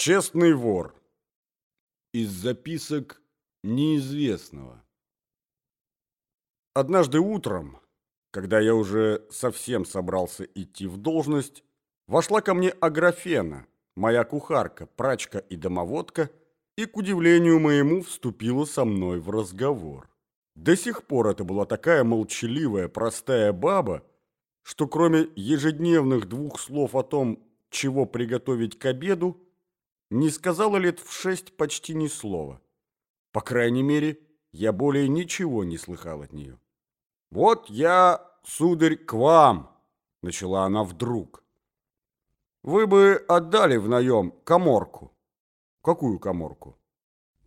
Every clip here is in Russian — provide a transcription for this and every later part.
Честный вор. Из записок неизвестного. Однажды утром, когда я уже совсем собрался идти в должность, вошла ко мне Аграфена, моя кухарка, прачка и домоводка, и, к удивлению моему, вступила со мной в разговор. До сих пор это была такая молчаливая, простая баба, что кроме ежедневных двух слов о том, чего приготовить к обеду, не сказала лет в шесть почти ни слова. По крайней мере, я более ничего не слыхал от нее. «Вот я, сударь, к вам!» — начала она вдруг. «Вы бы отдали в наем коморку». «Какую коморку?»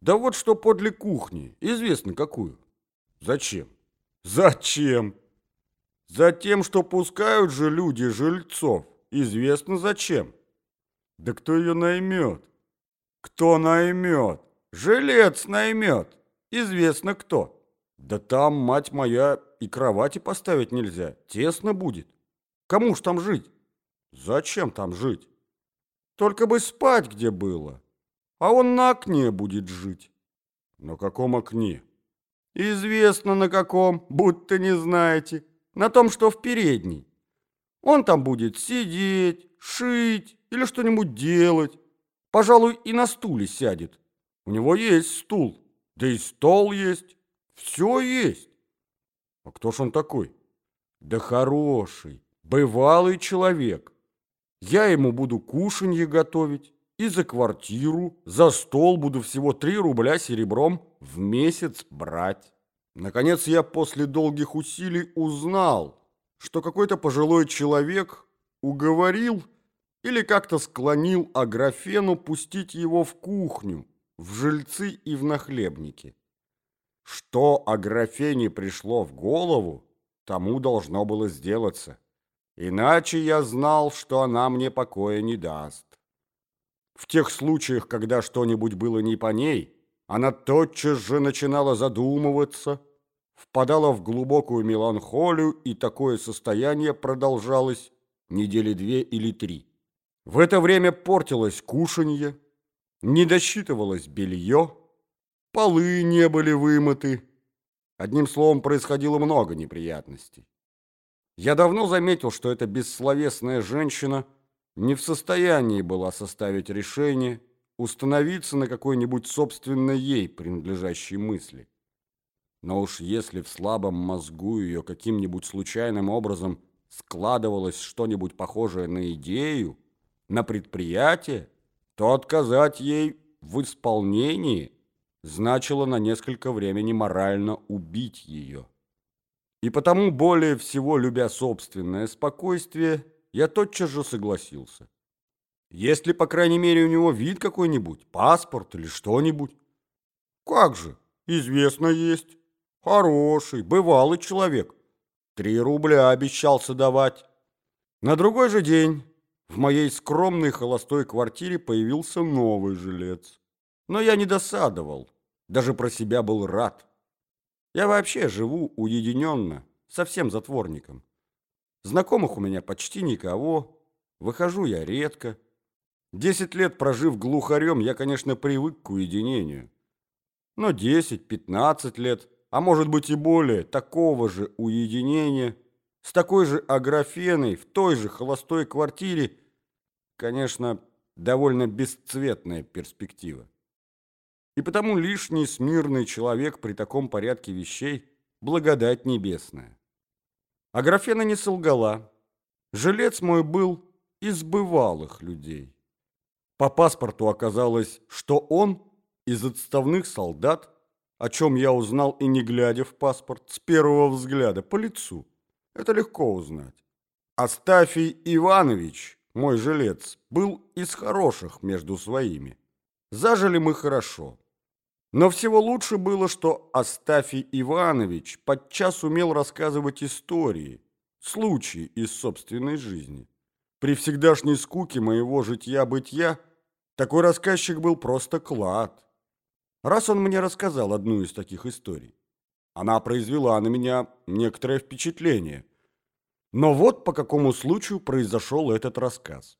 «Да вот что подле кухни, известно какую». «Зачем?» «Зачем?» «Затем, что пускают же люди жильцов, известно зачем». «Да кто ее наймет?» Кто наймет? Жилец наймет. Известно кто. Да там, мать моя, и кровати поставить нельзя. Тесно будет. Кому ж там жить? Зачем там жить? Только бы спать где было. А он на окне будет жить. На каком окне? Известно на каком, будто не знаете. На том, что в передней. Он там будет сидеть, шить или что-нибудь делать. Пожалуй, и на стуле сядет. У него есть стул, да и стол есть. Все есть. А кто ж он такой? Да хороший, бывалый человек. Я ему буду кушанье готовить и за квартиру, за стол буду всего три рубля серебром в месяц брать. Наконец я после долгих усилий узнал, что какой-то пожилой человек уговорил или как-то склонил Аграфену пустить его в кухню, в жильцы и в нахлебники. Что Аграфене пришло в голову, тому должно было сделаться. Иначе я знал, что она мне покоя не даст. В тех случаях, когда что-нибудь было не по ней, она тотчас же начинала задумываться, впадала в глубокую меланхолию, и такое состояние продолжалось недели две или три. В это время портилось кушанье, не досчитывалось белье, полы не были вымыты. Одним словом, происходило много неприятностей. Я давно заметил, что эта бессловесная женщина не в состоянии была составить решение, установиться на какой-нибудь собственной ей принадлежащей мысли. Но уж если в слабом мозгу ее каким-нибудь случайным образом складывалось что-нибудь похожее на идею, на предприятие, то отказать ей в исполнении значило на несколько времени морально убить ее. И потому, более всего любя собственное спокойствие, я тотчас же согласился. Есть ли, по крайней мере, у него вид какой-нибудь, паспорт или что-нибудь? Как же, известно есть. Хороший, бывалый человек. Три рубля обещался давать. На другой же день в моей скромной холостой квартире появился новый жилец. Но я не досадовал, даже про себя был рад. Я вообще живу уединенно, совсем затворником. Знакомых у меня почти никого, выхожу я редко. Десять лет прожив глухарем, я, конечно, привык к уединению. Но десять, пятнадцать лет, а может быть и более, такого же уединения, с такой же аграфеной, в той же холостой квартире, конечно, довольно бесцветная перспектива. И потому лишний смирный человек при таком порядке вещей – благодать небесная. А графена не солгала. Жилец мой был из бывалых людей. По паспорту оказалось, что он из отставных солдат, о чем я узнал и не глядя в паспорт, с первого взгляда, по лицу. Это легко узнать. Астафий Иванович – мой жилец, был из хороших между своими. Зажили мы хорошо. Но всего лучше было, что Астафий Иванович подчас умел рассказывать истории, случаи из собственной жизни. При всегдашней скуке моего житья-бытия такой рассказчик был просто клад. Раз он мне рассказал одну из таких историй, она произвела на меня некоторое впечатление – но вот по какому случаю произошел этот рассказ.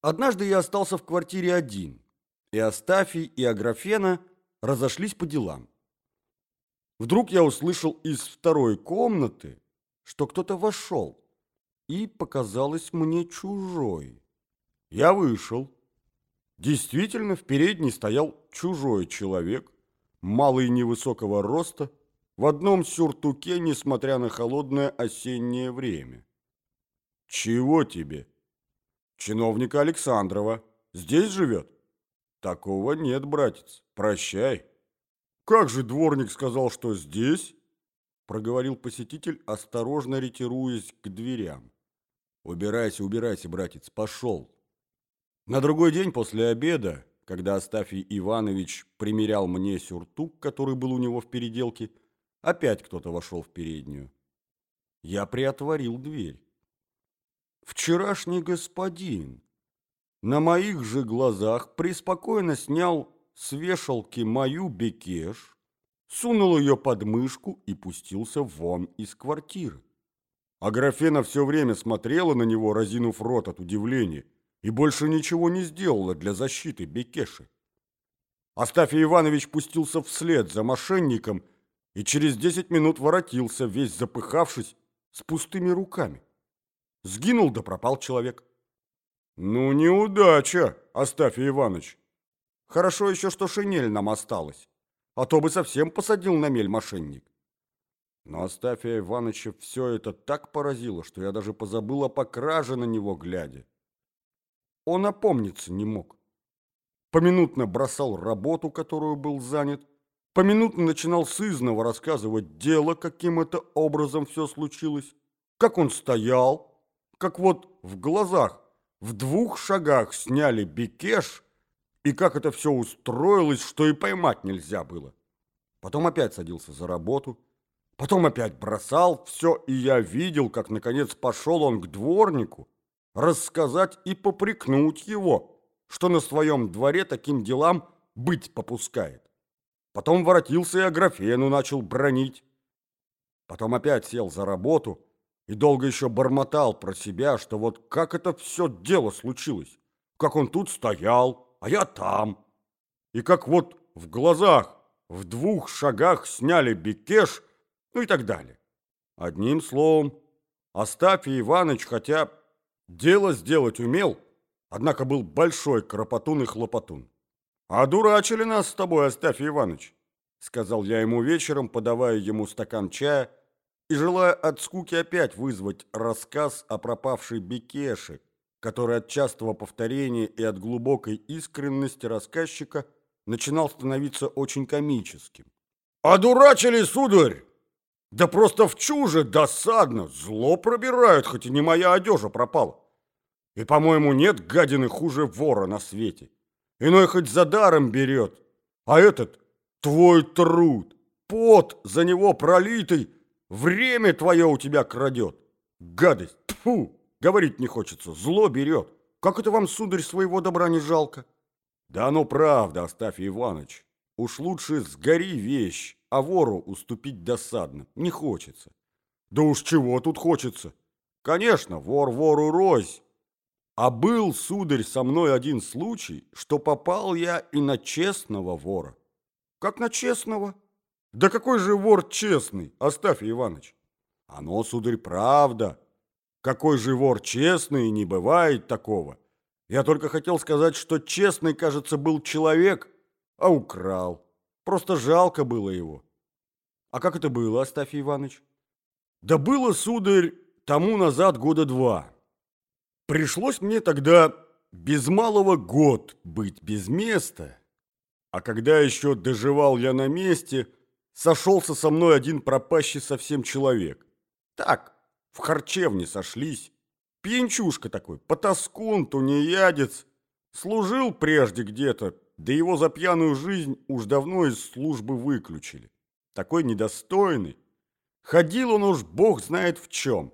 Однажды я остался в квартире один, и Астафий и Аграфена разошлись по делам. Вдруг я услышал из второй комнаты, что кто-то вошел, и показалось мне чужой. Я вышел. Действительно, в передней стоял чужой человек, малый невысокого роста, в одном сюртуке, несмотря на холодное осеннее время. «Чего тебе?» «Чиновника Александрова. Здесь живет?» «Такого нет, братец. Прощай». «Как же дворник сказал, что здесь?» Проговорил посетитель, осторожно ретируясь к дверям. «Убирайся, убирайся, братец, пошел». На другой день после обеда, когда Астафий Иванович примерял мне сюртук, который был у него в переделке, опять кто-то вошел в переднюю. Я приотворил дверь. Вчерашний господин на моих же глазах преспокойно снял с вешалки мою бекеш, сунул ее под мышку и пустился вон из квартиры. А графена все время смотрела на него, разинув рот от удивления, и больше ничего не сделала для защиты Бекеши. Астафий Иванович пустился вслед за мошенником и через десять минут воротился, весь запыхавшись, с пустыми руками. Сгинул да пропал человек. Ну, неудача, Астафий Иванович. Хорошо еще, что шинель нам осталась, а то бы совсем посадил на мель мошенник. Но Астафия Ивановича все это так поразило, что я даже позабыл о покраже на него глядя. Он опомниться не мог. Поминутно бросал работу, которую был занят, поминутно начинал сызново рассказывать дело, каким это образом все случилось, как он стоял, как вот в глазах в двух шагах сняли бикеш, и как это все устроилось, что и поймать нельзя было. Потом опять садился за работу, потом опять бросал все, и я видел, как, наконец, пошел он к дворнику рассказать и попрекнуть его, что на своем дворе таким делам быть попускает. Потом воротился и Аграфену начал бронить. Потом опять сел за работу и долго еще бормотал про себя, что вот как это все дело случилось, как он тут стоял, а я там. И как вот в глазах, в двух шагах сняли бекеш, ну и так далее. Одним словом, Остафий Иванович, хотя дело сделать умел, однако был большой кропотун и хлопотун. «А дурачили нас с тобой, Остафий Иванович», — сказал я ему вечером, подавая ему стакан чая и желая от скуки опять вызвать рассказ о пропавшей Бекеше, который от частого повторения и от глубокой искренности рассказчика начинал становиться очень комическим. «Одурачили, сударь! Да просто в чуже досадно, зло пробирают, хоть и не моя одежа пропала. И, по-моему, нет гадины хуже вора на свете. Иной хоть за даром берет, а этот — твой труд, пот за него пролитый, время твое у тебя крадет. Гадость, тфу! Говорить не хочется, зло берет. Как это вам, сударь, своего добра не жалко? Да оно правда, Остафий Иванович. Уж лучше сгори вещь, а вору уступить досадно. Не хочется. Да уж чего тут хочется? Конечно, вор вору рось. А был, сударь, со мной один случай, что попал я и на честного вора. Как на честного? Да какой же вор честный, Остафий Иванович? Оно, сударь, правда. Какой же вор честный, не бывает такого. Я только хотел сказать, что честный, кажется, был человек, а украл. Просто жалко было его. А как это было, Астафий Иванович? Да было, сударь, тому назад года два. Пришлось мне тогда без малого год быть без места. А когда еще доживал я на месте, сошелся со мной один пропащий совсем человек. Так, в харчевне сошлись. Пьянчушка такой, потаскун, тунеядец. Служил прежде где-то, да его за пьяную жизнь уж давно из службы выключили. Такой недостойный. Ходил он уж бог знает в чем.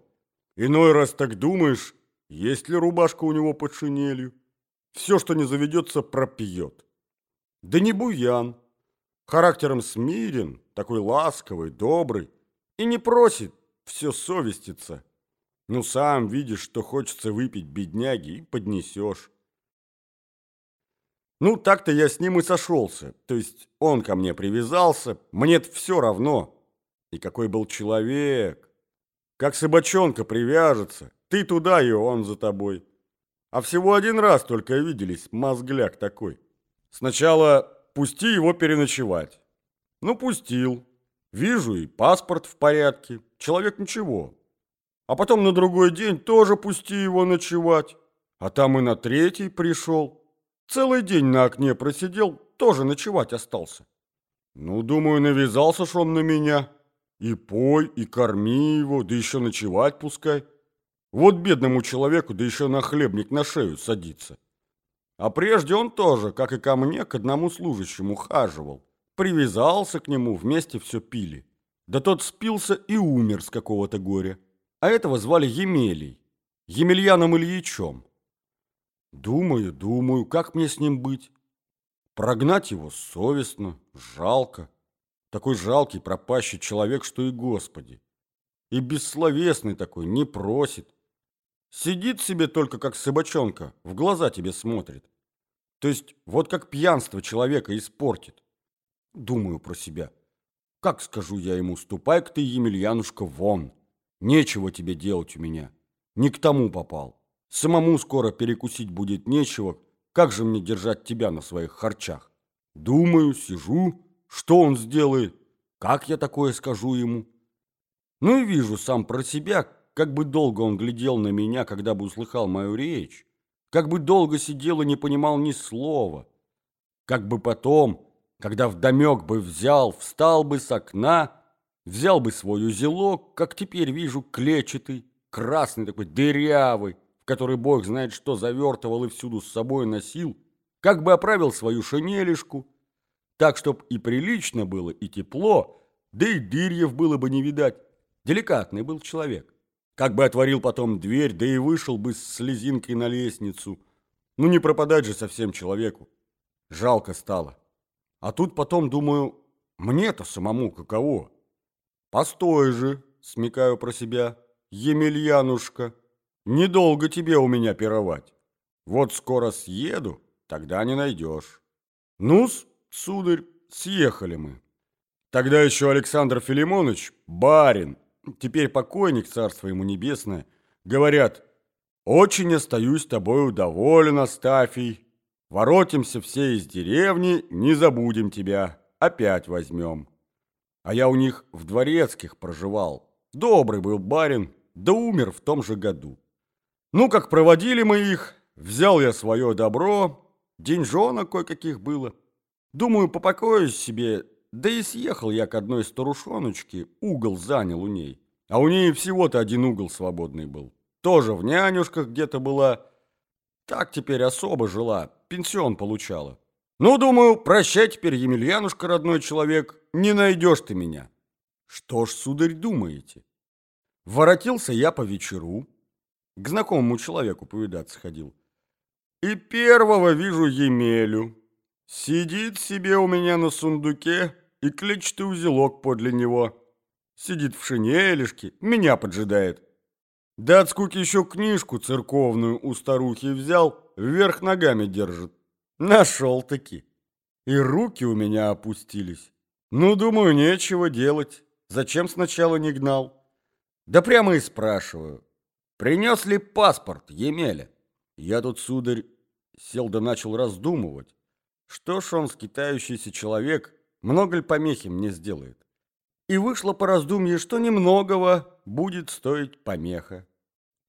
Иной раз так думаешь, есть ли рубашка у него под шинелью. Все, что не заведется, пропьет. Да не буян. Характером смирен, такой ласковый, добрый. И не просит, все совестится. Ну, сам видишь, что хочется выпить бедняги, и поднесешь. Ну, так-то я с ним и сошелся. То есть он ко мне привязался, мне все равно. И какой был человек. Как собачонка привяжется, ты туда и он за тобой. А всего один раз только виделись, мозгляк такой. Сначала пусти его переночевать. Ну, пустил. Вижу, и паспорт в порядке. Человек ничего. А потом на другой день тоже пусти его ночевать. А там и на третий пришел. Целый день на окне просидел, тоже ночевать остался. Ну, думаю, навязался ж он на меня. И пой, и корми его, да еще ночевать пускай. Вот бедному человеку, да еще на хлебник на шею садится. А прежде он тоже, как и ко мне, к одному служащему хаживал. Привязался к нему, вместе все пили. Да тот спился и умер с какого-то горя. А этого звали Емелий, Емельяном Ильичом. Думаю, думаю, как мне с ним быть? Прогнать его совестно, жалко. Такой жалкий, пропащий человек, что и Господи. И бессловесный такой, не просит. Сидит себе только как собачонка, в глаза тебе смотрит. То есть вот как пьянство человека испортит. Думаю про себя. Как скажу я ему, ступай-ка ты, Емельянушка, вон. Нечего тебе делать у меня. Не к тому попал. Самому скоро перекусить будет нечего. Как же мне держать тебя на своих харчах? Думаю, сижу. Что он сделает? Как я такое скажу ему? Ну и вижу сам про себя, как бы долго он глядел на меня, когда бы услыхал мою речь. Как бы долго сидел и не понимал ни слова. Как бы потом, когда вдомек бы взял, встал бы с окна, взял бы свой узелок, как теперь вижу, клетчатый, красный такой, дырявый, в который бог знает что завертывал и всюду с собой носил, как бы оправил свою шинелишку, так, чтоб и прилично было, и тепло, да и дырьев было бы не видать. Деликатный был человек. Как бы отворил потом дверь, да и вышел бы с слезинкой на лестницу. Ну не пропадать же совсем человеку. Жалко стало. А тут потом думаю, мне-то самому каково. Постой же, смекаю про себя, Емельянушка. Недолго тебе у меня пировать. Вот скоро съеду, тогда не найдешь. Ну-с, сударь, съехали мы. Тогда еще Александр Филимонович, барин, теперь покойник, царство ему небесное, говорят, «Очень остаюсь тобою доволен, Астафий. Воротимся все из деревни, не забудем тебя, опять возьмем». А я у них в дворецких проживал. Добрый был барин, да умер в том же году. Ну, как проводили мы их, взял я свое добро, деньжонок кое-каких было. Думаю, попокоюсь себе, да и съехал я к одной старушоночке, угол занял у ней. А у ней всего-то один угол свободный был. Тоже в нянюшках где-то была. Так теперь особо жила, пенсион получала. Ну, думаю, прощай теперь, Емельянушка, родной человек, не найдешь ты меня. Что ж, сударь, думаете? Воротился я по вечеру, к знакомому человеку повидаться ходил. И первого вижу Емелю. Сидит себе у меня на сундуке и клетчатый узелок подле него. Сидит в шинелишке, меня поджидает. Да от скуки еще книжку церковную у старухи взял, вверх ногами держит. Нашел-таки. И руки у меня опустились. Ну, думаю, нечего делать. Зачем сначала не гнал? Да прямо и спрашиваю. Принес ли паспорт Емеля? Я тут, сударь, сел да начал раздумывать. Что ж он, скитающийся человек, много ли помехи мне сделает? И вышло по раздумье, что немногого будет стоить помеха.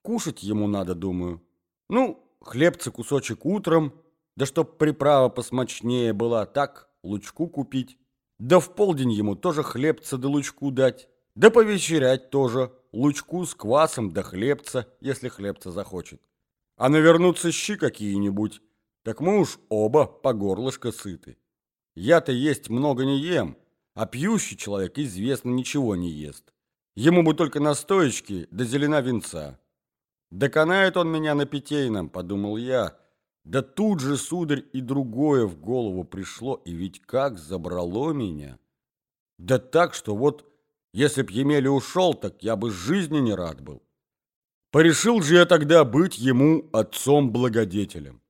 Кушать ему надо, думаю. Ну, хлебца кусочек утром, да чтоб приправа посмочнее была, так, лучку купить. Да в полдень ему тоже хлебца да лучку дать. Да повечерять тоже, лучку с квасом да хлебца, если хлебца захочет. А навернуться щи какие-нибудь, так мы уж оба по горлышко сыты. Я-то есть много не ем, а пьющий человек, известно, ничего не ест. Ему бы только настоечки да зелена винца. Доконает он меня на питейном, подумал я. Да тут же, сударь, и другое в голову пришло, и ведь как забрало меня. Да так, что вот если б Емеля ушел, так я бы жизни не рад был. Порешил же я тогда быть ему отцом-благодетелем.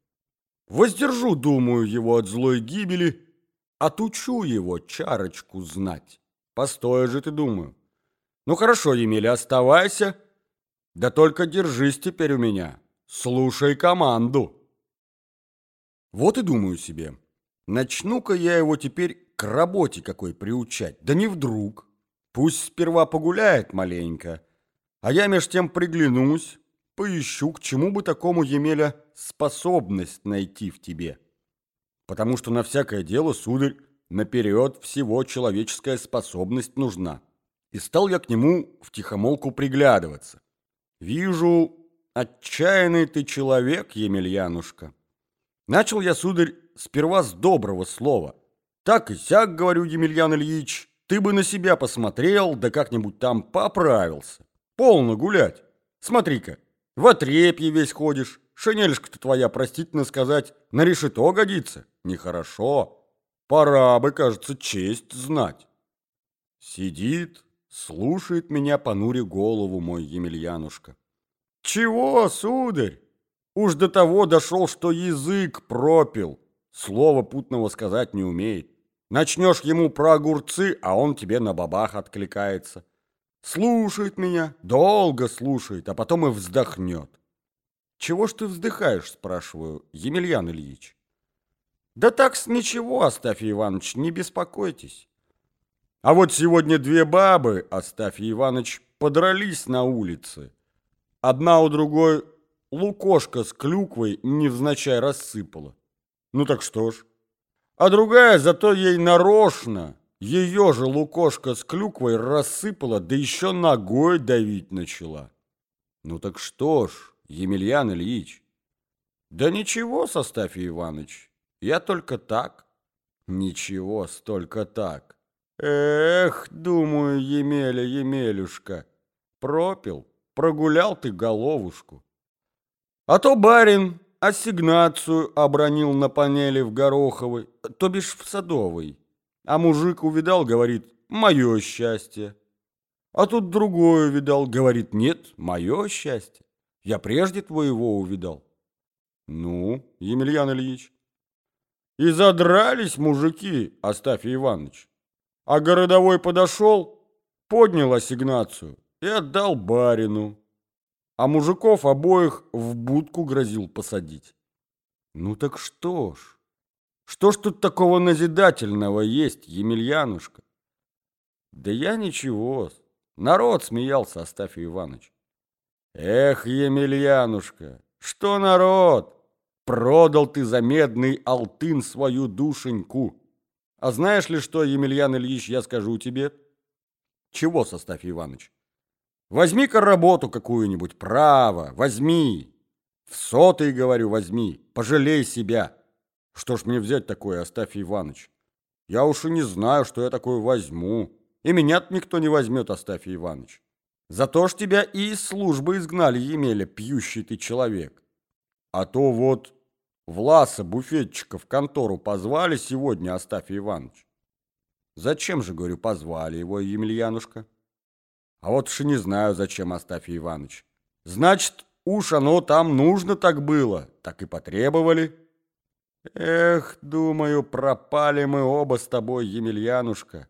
Воздержу, думаю, его от злой гибели, отучу его чарочку знать. Постой же ты, думаю. Ну хорошо, Емеля, оставайся, да только держись теперь у меня, слушай команду. Вот и думаю себе, начну-ка я его теперь к работе какой приучать, да не вдруг. Пусть сперва погуляет маленько, а я меж тем приглянусь, поищу, к чему бы такому, Емеля, способность найти в тебе. Потому что на всякое дело, сударь, наперед всего человеческая способность нужна. И стал я к нему в тихомолку приглядываться. Вижу, отчаянный ты человек, Емельянушка. Начал я, сударь, сперва с доброго слова. Так и сяк, говорю, Емельян Ильич, ты бы на себя посмотрел, да как-нибудь там поправился. Полно гулять. Смотри-ка, в отрепье весь ходишь. Шинельшка-то твоя, простительно сказать, на решето годится. Нехорошо. Пора бы, кажется, честь знать. Сидит, слушает меня, понуря голову мой Емельянушка. Чего, сударь? Уж до того дошел, что язык пропил. Слова путного сказать не умеет. Начнешь ему про огурцы, а он тебе на бабах откликается. Слушает меня, долго слушает, а потом и вздохнет. «Чего ж ты вздыхаешь?» – спрашиваю, Емельян Ильич. «Да так с ничего, Астафий Иванович, не беспокойтесь». А вот сегодня две бабы, Астафий Иванович, подрались на улице. Одна у другой лукошка с клюквой невзначай рассыпала. Ну так что ж. А другая зато ей нарочно ее же лукошка с клюквой рассыпала, да еще ногой давить начала. Ну так что ж, Емельян Ильич? Да ничего, Составий Иванович, я только так. Ничего, столько так. Эх, думаю, Емеля, Емелюшка, пропил, прогулял ты головушку. А то барин ассигнацию обронил на панели в Гороховой, то бишь в Садовой. А мужик увидал, говорит, мое счастье. А тут другое увидал, говорит, нет, мое счастье. Я прежде твоего увидал. Ну, Емельян Ильич. И задрались мужики, Астафий Иванович. А городовой подошел, поднял ассигнацию и отдал барину. А мужиков обоих в будку грозил посадить. Ну так что ж, что ж тут такого назидательного есть, Емельянушка? Да я ничего, народ смеялся, Астафий Иванович. Эх, Емельянушка, что народ? Продал ты за медный алтын свою душеньку. А знаешь ли что, Емельян Ильич, я скажу тебе? Чего, Состафий Иванович? Возьми-ка работу какую-нибудь, право, возьми. В сотый, говорю, возьми, пожалей себя. Что ж мне взять такое, Астафий Иванович? Я уж и не знаю, что я такое возьму. И меня никто не возьмет, Астафий Иванович. За то ж тебя и из службы изгнали, Емеля, пьющий ты человек. А то вот Власа, буфетчика, в контору позвали сегодня, Астафий Иванович. Зачем же, говорю, позвали его, Емельянушка? А вот уж и не знаю, зачем, Астафий Иванович. Значит, уж оно там нужно так было, так и потребовали. Эх, думаю, пропали мы оба с тобой, Емельянушка.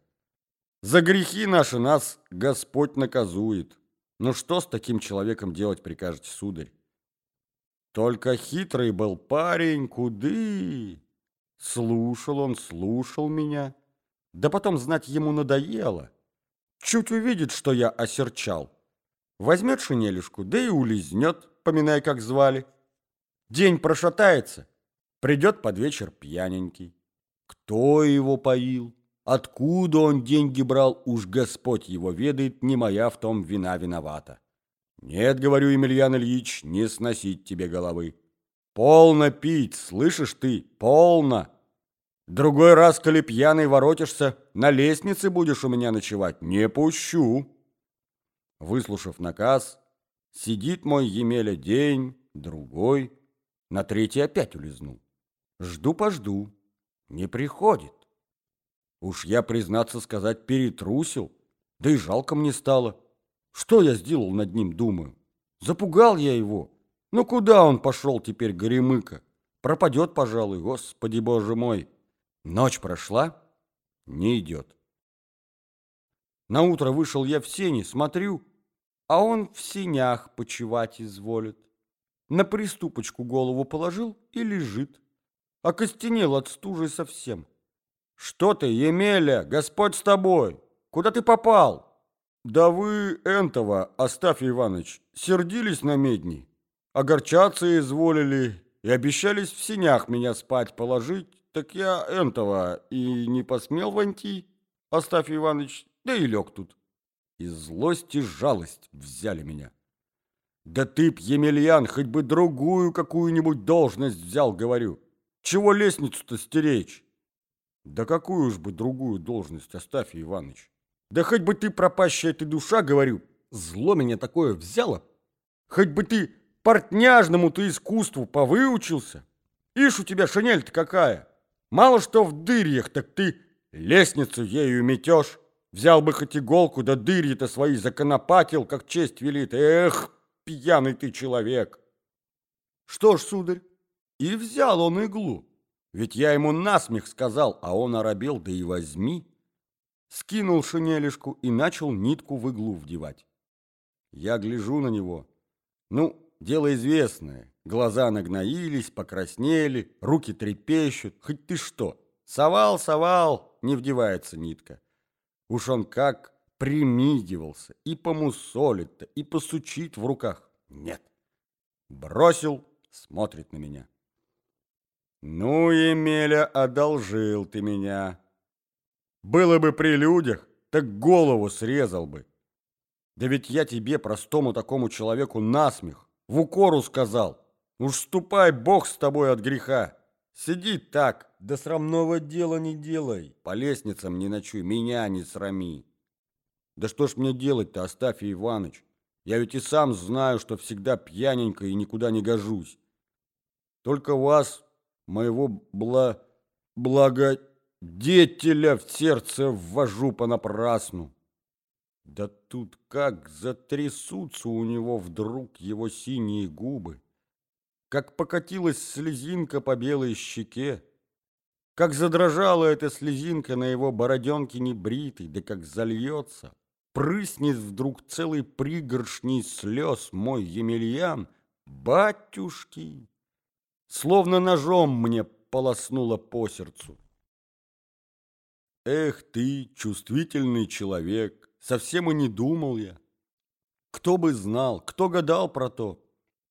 За грехи наши нас Господь наказует. Ну что с таким человеком делать прикажете, сударь? Только хитрый был парень, куды? Слушал он, слушал меня. Да потом знать ему надоело. Чуть увидит, что я осерчал. Возьмет шинелюшку, да и улизнет, поминая, как звали. День прошатается, Придет под вечер пьяненький. Кто его поил? Откуда он деньги брал, уж Господь его ведает, не моя в том вина виновата. Нет, говорю, Емельян Ильич, не сносить тебе головы. Полно пить, слышишь ты, полно. Другой раз, коли пьяный воротишься, на лестнице будешь у меня ночевать, не пущу. Выслушав наказ, сидит мой Емеля день, другой, на третий опять улизнул. Жду-пожду. Не приходит. Уж я, признаться сказать, перетрусил. Да и жалко мне стало. Что я сделал над ним, думаю? Запугал я его. Ну куда он пошел теперь, горемыка? Пропадет, пожалуй, господи боже мой. Ночь прошла, не идет. На утро вышел я в сени, смотрю, а он в сенях почевать изволит. На приступочку голову положил и лежит. Окостенел от стужи совсем. Что ты, Емеля, Господь с тобой? Куда ты попал? Да вы, энтова, Остафий Иванович, сердились на медни, огорчаться изволили и обещались в сенях меня спать положить, так я энтова и не посмел войти, Остафий Иванович, да и лег тут. И злость и жалость взяли меня. Да ты б, Емельян, хоть бы другую какую-нибудь должность взял, говорю. Чего лестницу-то стеречь? Да какую уж бы другую должность, Остафий Иванович? Да хоть бы ты, пропащая ты душа, говорю, зло меня такое взяло. Хоть бы ты портняжному-то искусству повыучился. Ишь у тебя шинель-то какая. Мало что в дырьях, так ты лестницу ею метешь. Взял бы хоть иголку, да дырья-то свои законопатил, как честь велит. Эх, пьяный ты человек. Что ж, сударь, и взял он иглу. Ведь я ему насмех сказал, а он оробел, да и возьми. Скинул шинелишку и начал нитку в иглу вдевать. Я гляжу на него. Ну, дело известное. Глаза нагноились, покраснели, руки трепещут. Хоть ты что. Совал, совал, не вдевается нитка. Уж он как примигивался, и помусолит-то, и посучит в руках. Нет. Бросил, смотрит на меня. Ну, Емеля, одолжил ты меня. Было бы при людях, так голову срезал бы. Да ведь я тебе, простому такому человеку, насмех, в укору сказал. Уж ступай, Бог с тобой от греха. Сиди так, да срамного дела не делай. По лестницам не ночуй, меня не срами. Да что ж мне делать-то, Остафий Иваныч? Я ведь и сам знаю, что всегда пьяненько и никуда не гожусь. Только вас, моего бла... благодетеля, в сердце ввожу понапрасну. Да тут как затрясутся у него вдруг его синие губы, как покатилась слезинка по белой щеке, как задрожала эта слезинка на его бороденке небритой, да как зальется, прыснет вдруг целый пригоршней слез мой Емельян, батюшки, словно ножом мне полоснуло по сердцу. Эх ты, чувствительный человек, совсем и не думал я. Кто бы знал, кто гадал про то?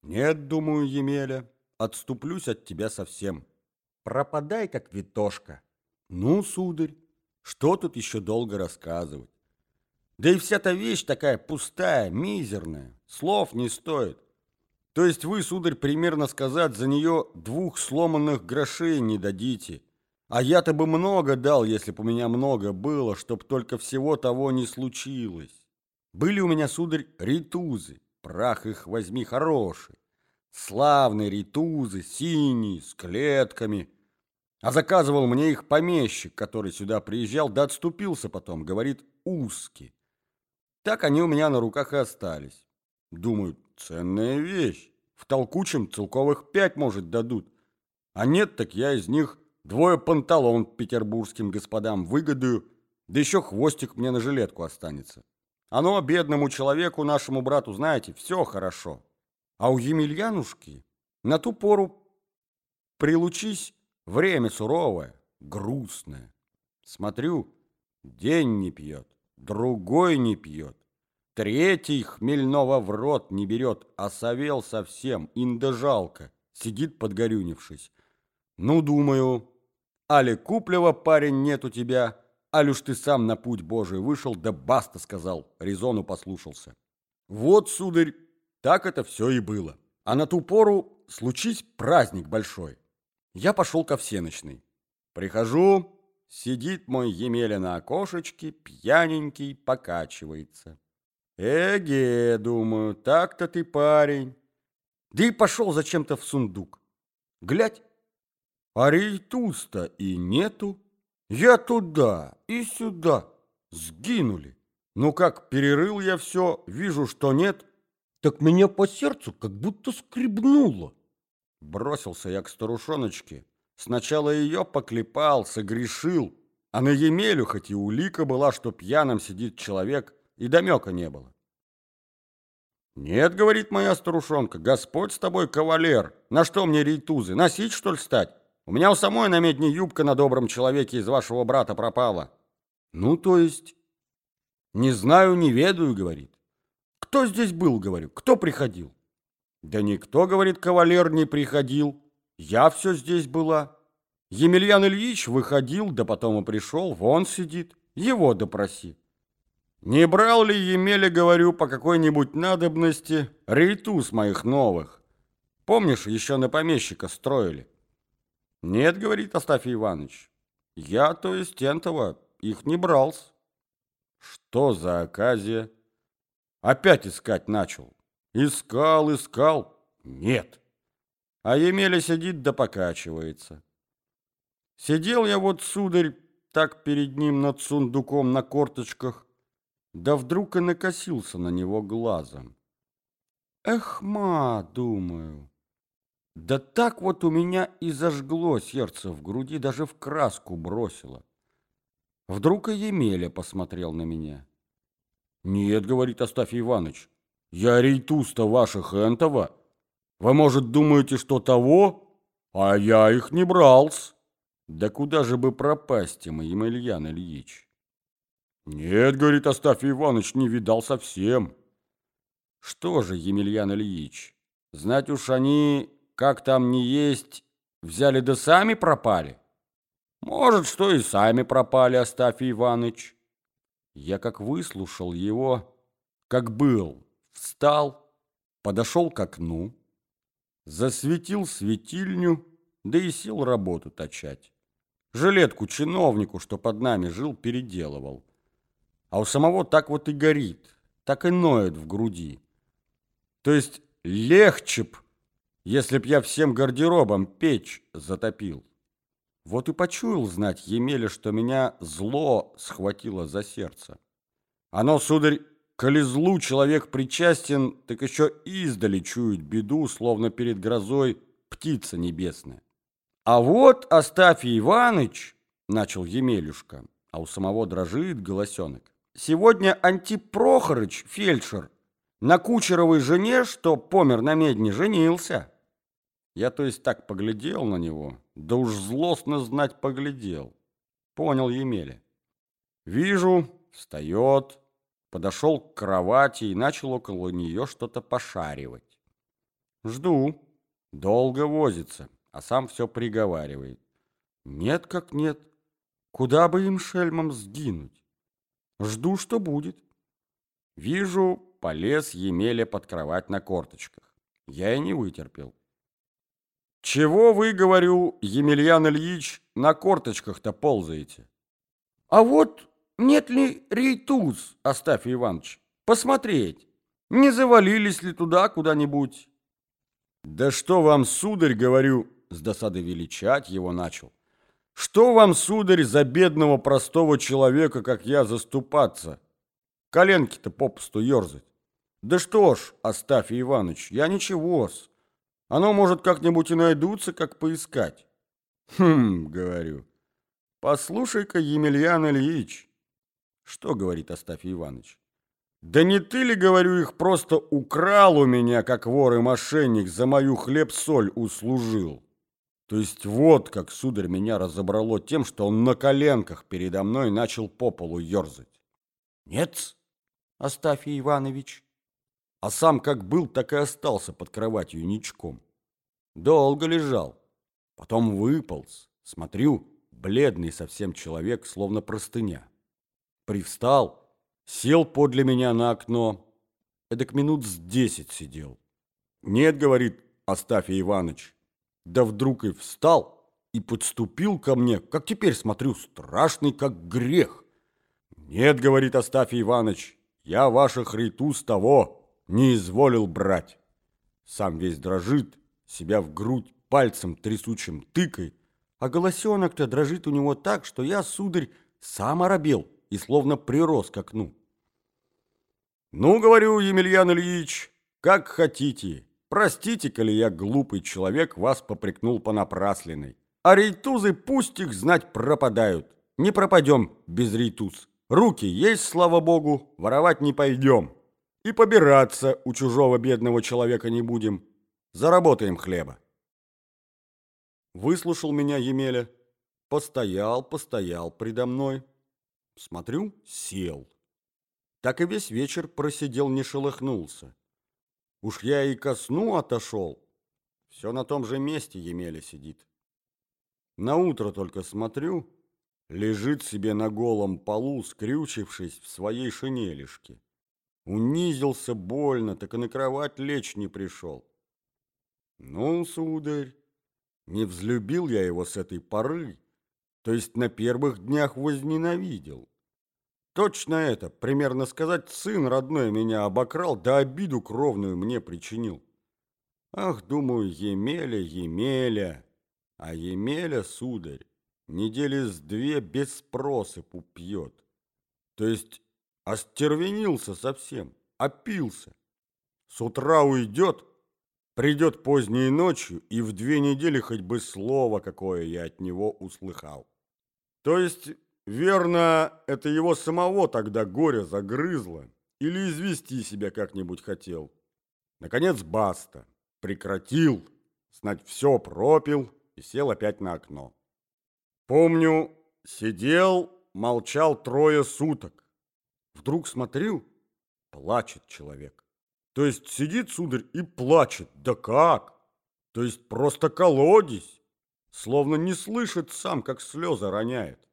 Нет, думаю, Емеля, отступлюсь от тебя совсем. Пропадай, как витошка. Ну, сударь, что тут еще долго рассказывать? Да и вся та вещь такая пустая, мизерная, слов не стоит. То есть вы, сударь, примерно сказать, за нее двух сломанных грошей не дадите. А я-то бы много дал, если бы у меня много было, чтоб только всего того не случилось. Были у меня, сударь, ритузы, прах их возьми хороший. Славные ритузы, синие, с клетками. А заказывал мне их помещик, который сюда приезжал, да отступился потом, говорит, узкий. Так они у меня на руках и остались. Думаю, ценная вещь. В толкучем целковых пять, может, дадут. А нет, так я из них двое панталон петербургским господам выгодую, да еще хвостик мне на жилетку останется. Оно бедному человеку, нашему брату, знаете, все хорошо. А у Емельянушки на ту пору прилучись время суровое, грустное. Смотрю, день не пьет другой не пьет. Третий хмельного в рот не берет, а совел совсем, инда жалко, сидит подгорюнившись. Ну, думаю, али куплева парень нет у тебя, али уж ты сам на путь Божий вышел, да баста сказал, резону послушался. Вот, сударь, так это все и было. А на ту пору случись праздник большой. Я пошел ко всеночной. Прихожу, Сидит мой Емеля на окошечке, пьяненький, покачивается. Эге, думаю, так-то ты парень. Да и пошел зачем-то в сундук. Глядь, а рейтуста и нету. Я туда и сюда. Сгинули. Ну как, перерыл я все, вижу, что нет, так меня по сердцу как будто скребнуло. Бросился я к старушоночке. Сначала ее поклепал, согрешил, а на Емелю хоть и улика была, что пьяным сидит человек, и домека не было. «Нет, — говорит моя старушонка, — Господь с тобой, кавалер, на что мне рейтузы, носить, что ли, стать? У меня у самой на медне юбка на добром человеке из вашего брата пропала». «Ну, то есть...» «Не знаю, не ведаю, — говорит. Кто здесь был, — говорю, — кто приходил?» «Да никто, — говорит кавалер, — не приходил. Я все здесь была. Емельян Ильич выходил, да потом и пришел, вон сидит. Его допроси». Не брал ли Емеля, говорю, по какой-нибудь надобности рейтуз моих новых? Помнишь, еще на помещика строили? Нет, говорит Астафий Иванович. Я, то есть Тентова, их не брался. Что за оказия? Опять искать начал. Искал, искал. Нет. А Емеля сидит да покачивается. Сидел я вот, сударь, так перед ним над сундуком на корточках, да вдруг и накосился на него глазом. Эх, ма, думаю, да так вот у меня и зажгло сердце в груди, даже в краску бросило. Вдруг и Емеля посмотрел на меня. «Нет, — говорит Астафий Иванович, — я рейтуста ваших энтова. Вы, может, думаете, что того? А я их не брался. Да куда же бы пропасть им, Емельян Ильич?» «Нет, — говорит Астафий Иванович, — не видал совсем». «Что же, Емельян Ильич, знать уж они, как там не есть, взяли да сами пропали?» «Может, что и сами пропали, Астафий Иванович». Я как выслушал его, как был, встал, подошел к окну, засветил светильню, да и сел работу точать. Жилетку чиновнику, что под нами жил, переделывал а у самого так вот и горит, так и ноет в груди. То есть легче б, если б я всем гардеробом печь затопил. Вот и почуял знать Емеля, что меня зло схватило за сердце. Оно, сударь, коли злу человек причастен, так еще издали чует беду, словно перед грозой птица небесная. А вот Астафий Иваныч, начал Емелюшка, а у самого дрожит голосенок. Сегодня Антип Прохорыч, фельдшер, на кучеровой жене, что помер на медне, женился. Я, то есть, так поглядел на него, да уж злостно знать поглядел. Понял Емеля. Вижу, встает, подошел к кровати и начал около нее что-то пошаривать. Жду. Долго возится, а сам все приговаривает. Нет как нет. Куда бы им шельмом сгинуть? Жду, что будет. Вижу, полез Емеля под кровать на корточках. Я и не вытерпел. «Чего вы, — говорю, Емельян Ильич, — на корточках-то ползаете?» «А вот нет ли рейтуз, Остафий Иванович, посмотреть, не завалились ли туда куда-нибудь?» «Да что вам, сударь, — говорю, — с досады величать его начал. Что вам, сударь, за бедного простого человека, как я, заступаться? Коленки-то попусту ерзать. Да что ж, Астафий Иванович, я ничего-с. Оно, может, как-нибудь и найдутся, как поискать. Хм, говорю. Послушай-ка, Емельян Ильич. Что говорит Астафий Иванович? Да не ты ли, говорю, их просто украл у меня, как вор и мошенник, за мою хлеб-соль услужил? То есть вот как, сударь, меня разобрало тем, что он на коленках передо мной начал по полу ерзать. Нет, Астафий Иванович. А сам как был, так и остался под кроватью ничком. Долго лежал. Потом выполз. Смотрю, бледный совсем человек, словно простыня. Привстал, сел подле меня на окно. Эдак минут с десять сидел. Нет, говорит Астафий Иванович, да вдруг и встал и подступил ко мне, как теперь смотрю, страшный, как грех. «Нет, — говорит Астафий Иванович, — я ваших ритус того не изволил брать». Сам весь дрожит, себя в грудь пальцем трясучим тыкает, а голосенок-то дрожит у него так, что я, сударь, сам оробел и словно прирос к окну. «Ну, — говорю, Емельян Ильич, — как хотите, Простите, коли я глупый человек, вас попрекнул понапрасленной. А рейтузы пусть их знать пропадают. Не пропадем без рейтуз. Руки есть, слава богу, воровать не пойдем. И побираться у чужого бедного человека не будем. Заработаем хлеба. Выслушал меня Емеля, постоял, постоял предо мной. Смотрю, сел. Так и весь вечер просидел, не шелохнулся. Уж я и ко сну отошел. Все на том же месте Емеля сидит. На утро только смотрю, лежит себе на голом полу, скрючившись в своей шинелишке. Унизился больно, так и на кровать лечь не пришел. Ну, сударь, не взлюбил я его с этой поры, то есть на первых днях возненавидел. Точно это, примерно сказать, сын родной меня обокрал, да обиду кровную мне причинил. Ах, думаю, Емеля, Емеля, а Емеля, сударь, недели с две без спроса пьет. То есть остервенился совсем, опился. С утра уйдет, придет поздней ночью, и в две недели хоть бы слово какое я от него услыхал. То есть Верно, это его самого тогда горе загрызло или извести себя как-нибудь хотел. Наконец, баста. Прекратил, знать все пропил и сел опять на окно. Помню, сидел, молчал трое суток. Вдруг смотрю, плачет человек. То есть сидит, сударь, и плачет. Да как? То есть просто колодец. Словно не слышит сам, как слезы роняет.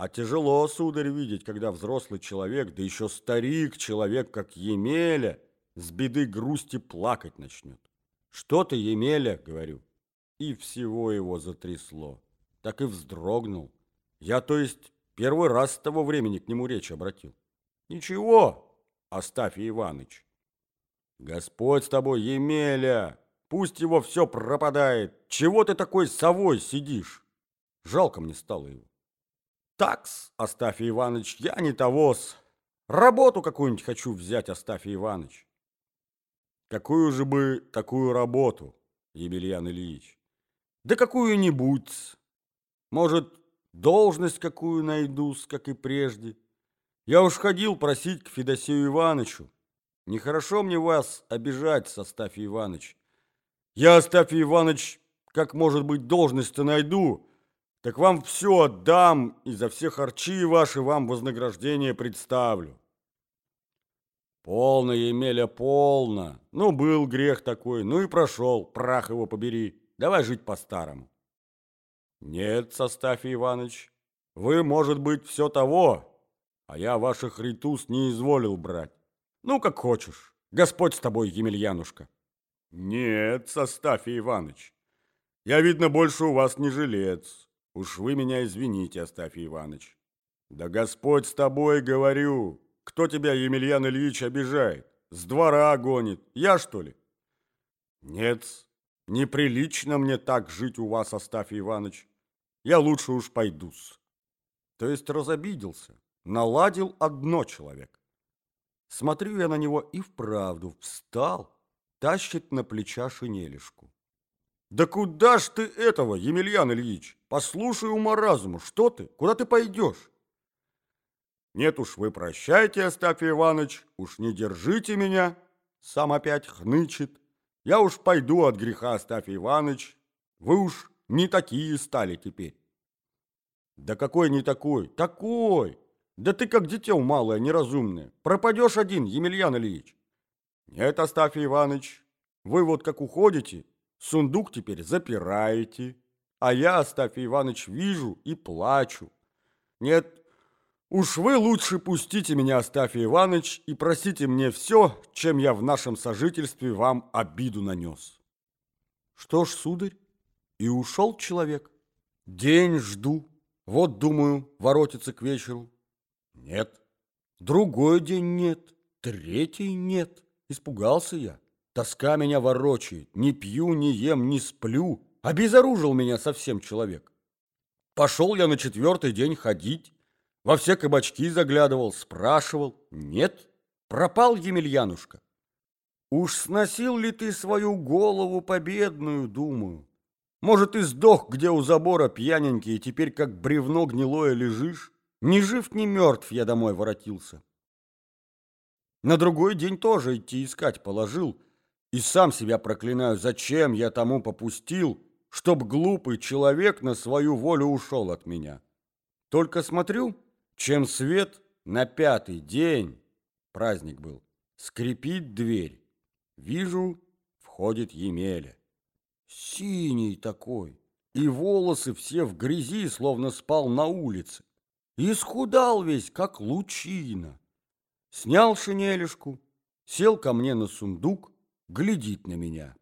А тяжело, сударь, видеть, когда взрослый человек, да еще старик человек, как Емеля, с беды грусти плакать начнет. Что ты, Емеля, говорю. И всего его затрясло. Так и вздрогнул. Я, то есть, первый раз с того времени к нему речь обратил. Ничего, Астафий Иваныч. Господь с тобой, Емеля, пусть его все пропадает. Чего ты такой совой сидишь? Жалко мне стало его. Такс, Астафий Иванович, я не тогос. Работу какую-нибудь хочу взять, Астафий Иванович. Какую же бы такую работу, Емельян Ильич? Да какую-нибудь. Может, должность какую найду, как и прежде. Я уж ходил просить к Федосею Ивановичу. Нехорошо мне вас обижать, Астафий Иванович. Я, Астафий Иванович, как может быть, должность-то найду, так вам все отдам, и за все харчи ваши вам вознаграждение представлю. Полно, Емеля, полно. Ну, был грех такой, ну и прошел, прах его побери. Давай жить по-старому. Нет, Составий Иванович, вы, может быть, все того, а я ваших ритус не изволил брать. Ну, как хочешь. Господь с тобой, Емельянушка. Нет, Составий Иванович, я, видно, больше у вас не жилец. Уж вы меня извините, Астафий Иванович. Да Господь с тобой, говорю. Кто тебя, Емельян Ильич, обижает? С двора гонит. Я, что ли? Нет, неприлично мне так жить у вас, Астафий Иванович. Я лучше уж пойдусь. То есть разобиделся. Наладил одно человек. Смотрю я на него и вправду встал, тащит на плеча шинелишку. «Да куда ж ты этого, Емельян Ильич? Послушай ума разума, что ты? Куда ты пойдешь?» «Нет уж, вы прощайте, Остафий Иванович, уж не держите меня!» Сам опять хнычет. «Я уж пойду от греха, Остафий Иванович. Вы уж не такие стали теперь». «Да какой не такой? Такой! Да ты как дитя малое, неразумное. Пропадешь один, Емельян Ильич!» «Нет, Остафий Иванович, вы вот как уходите, Сундук теперь запираете, а я, Астафий Иванович, вижу и плачу. Нет, уж вы лучше пустите меня, Астафий Иванович, и просите мне все, чем я в нашем сожительстве вам обиду нанес. Что ж, сударь, и ушел человек. День жду, вот, думаю, воротится к вечеру. Нет. Другой день нет, третий нет. Испугался я. Тоска меня ворочает. Не пью, не ем, не сплю. Обезоружил меня совсем человек. Пошел я на четвертый день ходить. Во все кабачки заглядывал, спрашивал. Нет, пропал Емельянушка. Уж сносил ли ты свою голову победную, думаю? Может, и сдох где у забора пьяненький, и теперь как бревно гнилое лежишь? Ни жив, ни мертв я домой воротился. На другой день тоже идти искать положил, и сам себя проклинаю, зачем я тому попустил, чтоб глупый человек на свою волю ушел от меня. Только смотрю, чем свет на пятый день, праздник был, скрипит дверь. Вижу, входит Емеля. Синий такой, и волосы все в грязи, словно спал на улице. Исхудал весь, как лучина. Снял шинелишку, сел ко мне на сундук, глядит на меня.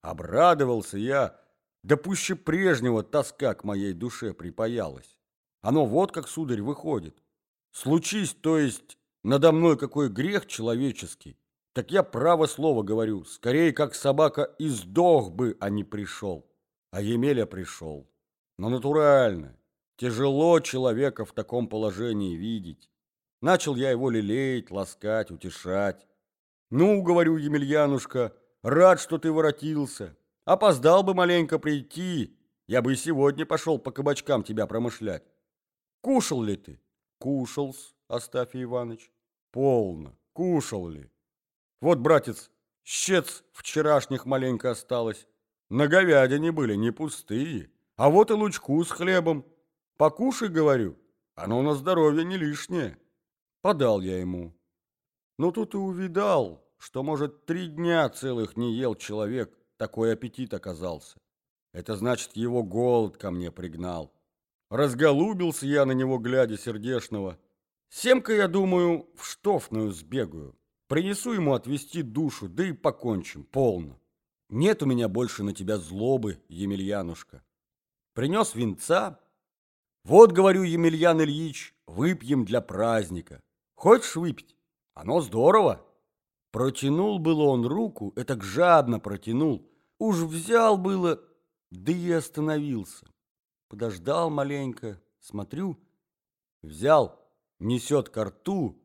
Обрадовался я, да пуще прежнего тоска к моей душе припаялась. Оно вот как, сударь, выходит. Случись, то есть, надо мной какой грех человеческий, так я право слово говорю, скорее как собака и сдох бы, а не пришел. А Емеля пришел. Но натурально, тяжело человека в таком положении видеть. Начал я его лелеять, ласкать, утешать. «Ну, — говорю, Емельянушка, — рад, что ты воротился. Опоздал бы маленько прийти, я бы и сегодня пошел по кабачкам тебя промышлять. Кушал ли ты?» «Кушал-с, Астафий Иванович». «Полно. Кушал ли?» «Вот, братец, щец вчерашних маленько осталось. На говядине были не пустые, а вот и лучку с хлебом. Покушай, говорю, оно на здоровье не лишнее». Подал я ему. Ну тут и увидал, что, может, три дня целых не ел человек, такой аппетит оказался. Это значит, его голод ко мне пригнал. Разголубился я на него, глядя сердешного. Семка, я думаю, в штофную сбегаю. Принесу ему отвести душу, да и покончим, полно. Нет у меня больше на тебя злобы, Емельянушка. Принес венца. Вот, говорю, Емельян Ильич, выпьем для праздника. Хочешь выпить? Оно здорово. Протянул было он руку, это жадно протянул. Уж взял было, да и остановился. Подождал маленько, смотрю, взял, несет ко рту,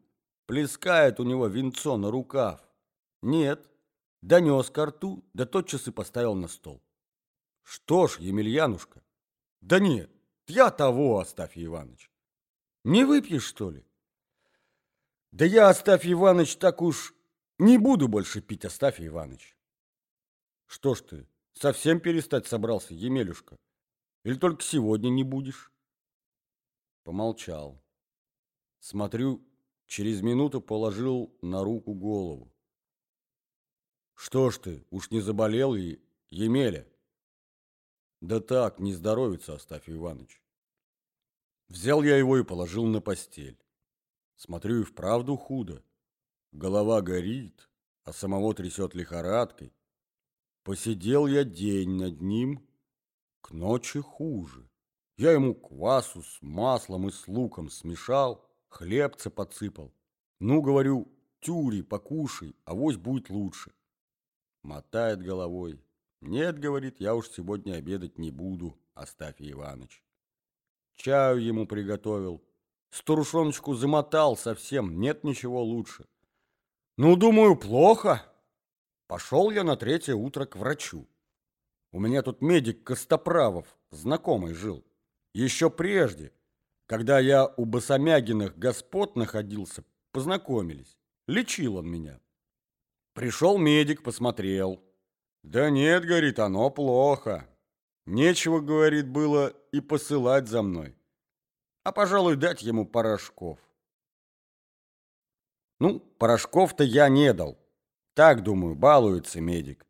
плескает у него венцо на рукав. Нет, донес ко рту, да тотчас и поставил на стол. Что ж, Емельянушка, да нет, я того, Астафий Иванович. Не выпьешь, что ли? Да я, Астафий Иванович, так уж не буду больше пить, Астафий Иванович. Что ж ты, совсем перестать собрался, Емелюшка? Или только сегодня не будешь? Помолчал. Смотрю, через минуту положил на руку голову. Что ж ты, уж не заболел и Емеля? Да так, не здоровится, Астафий Иванович. Взял я его и положил на постель. Смотрю, и вправду худо. Голова горит, а самого трясет лихорадкой. Посидел я день над ним, к ночи хуже. Я ему квасу с маслом и с луком смешал, хлебца подсыпал. Ну, говорю, тюри, покушай, авось будет лучше. Мотает головой. Нет, говорит, я уж сегодня обедать не буду, Астафий Иванович. Чаю ему приготовил, Старушоночку замотал совсем, нет ничего лучше. Ну, думаю, плохо. Пошел я на третье утро к врачу. У меня тут медик Костоправов, знакомый жил. Еще прежде, когда я у Босомягиных господ находился, познакомились. Лечил он меня. Пришел медик, посмотрел. Да нет, говорит, оно плохо. Нечего, говорит, было и посылать за мной а, пожалуй, дать ему порошков. Ну, порошков-то я не дал. Так, думаю, балуется медик.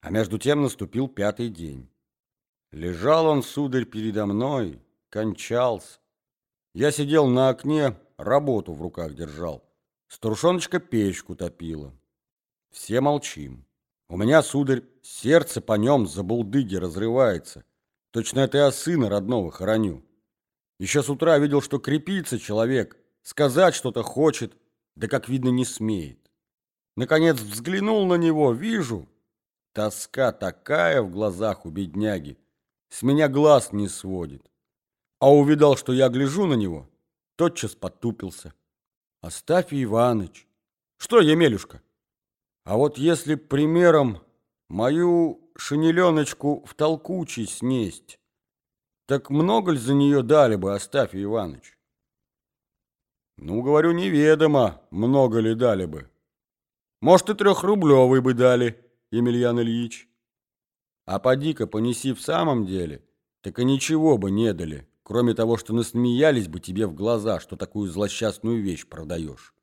А между тем наступил пятый день. Лежал он, сударь, передо мной, кончался. Я сидел на окне, работу в руках держал. Старушоночка печку топила. Все молчим. У меня, сударь, сердце по нем за булдыги разрывается. Точно это я сына родного хороню. Еще с утра видел, что крепится человек, сказать что-то хочет, да, как видно, не смеет. Наконец взглянул на него, вижу, тоска такая в глазах у бедняги, с меня глаз не сводит. А увидал, что я гляжу на него, тотчас потупился. Оставь, Иваныч. Что, Емелюшка? А вот если примером мою шинеленочку в толкучий снесть, так много ли за нее дали бы, Остафий Иванович? Ну, говорю, неведомо, много ли дали бы. Может, и трехрублевый бы дали, Емельян Ильич. А поди-ка понеси в самом деле, так и ничего бы не дали, кроме того, что насмеялись бы тебе в глаза, что такую злосчастную вещь продаешь.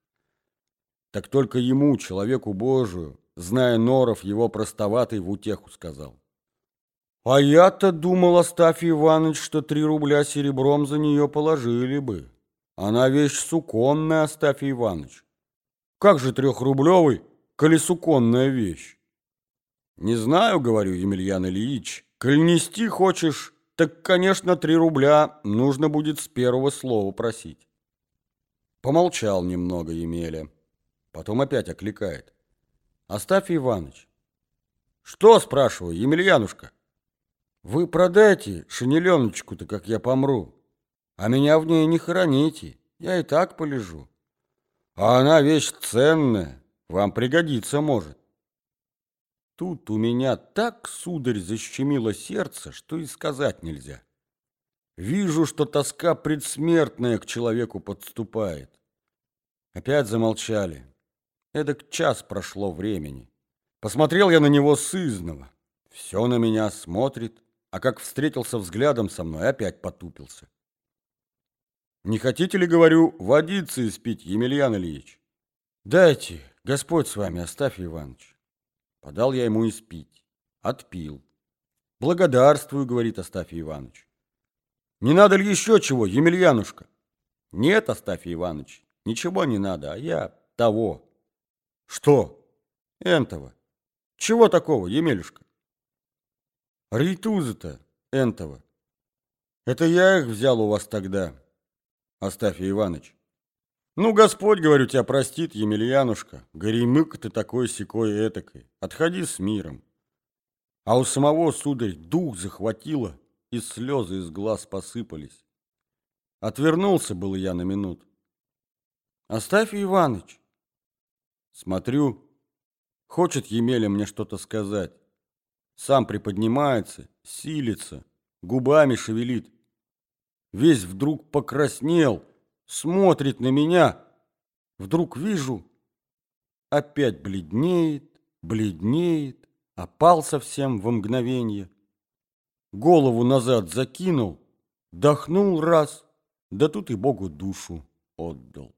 Так только ему, человеку Божию, зная Норов, его простоватый в утеху сказал. А я-то думал, Остафий Иванович, что три рубля серебром за нее положили бы. Она вещь суконная, Остафий Иванович. Как же трехрублевый, коли суконная вещь? Не знаю, говорю, Емельян Ильич, коль нести хочешь, так, конечно, три рубля нужно будет с первого слова просить. Помолчал немного Емеля, потом опять окликает. Остафий Иванович. Что, спрашиваю, Емельянушка? Вы продайте шинеленочку-то, как я помру, а меня в ней не хороните, я и так полежу. А она вещь ценная, вам пригодится может. Тут у меня так, сударь, защемило сердце, что и сказать нельзя. Вижу, что тоска предсмертная к человеку подступает. Опять замолчали. Эдак час прошло времени. Посмотрел я на него сызново. Все на меня смотрит, а как встретился взглядом со мной, опять потупился. «Не хотите ли, говорю, водиться испить, Емельян Ильич?» «Дайте, Господь с вами, Остафий Иванович». Подал я ему испить. Отпил. «Благодарствую», — говорит Остафий Иванович. «Не надо ли еще чего, Емельянушка?» «Нет, Остафий Иванович, ничего не надо, а я того». Что? Энтова. Чего такого, Емелюшка? Рейтузы-то Энтова. Это я их взял у вас тогда, Остафий Иванович. Ну, Господь, говорю, тебя простит, Емельянушка. Горемык ты такой секой этакой. Отходи с миром. А у самого, сударь, дух захватило, и слезы из глаз посыпались. Отвернулся был я на минут. Остафий Иванович, Смотрю, хочет Емеля мне что-то сказать. Сам приподнимается, силится, губами шевелит. Весь вдруг покраснел, смотрит на меня. Вдруг вижу, опять бледнеет, бледнеет, опал совсем во мгновенье. Голову назад закинул, дохнул раз, да тут и Богу душу отдал.